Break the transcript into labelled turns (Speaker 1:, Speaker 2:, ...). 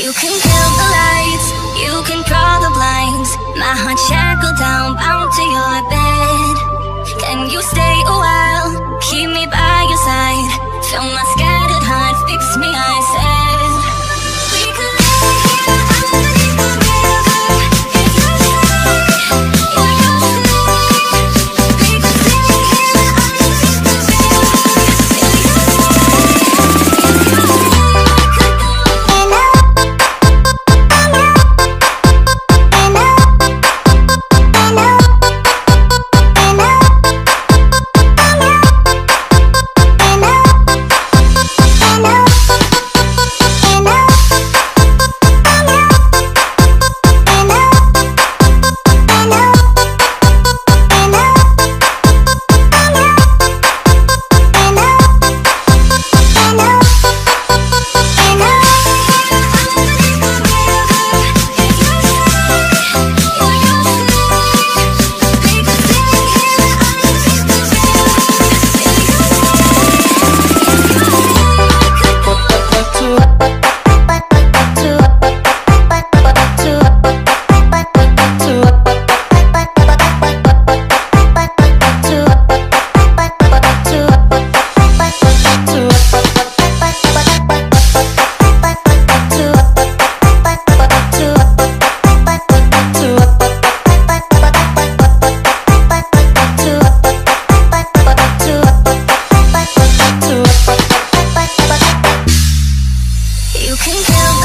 Speaker 1: You can kill the lights, you can draw the blinds. My heart shackled down, bound to can tell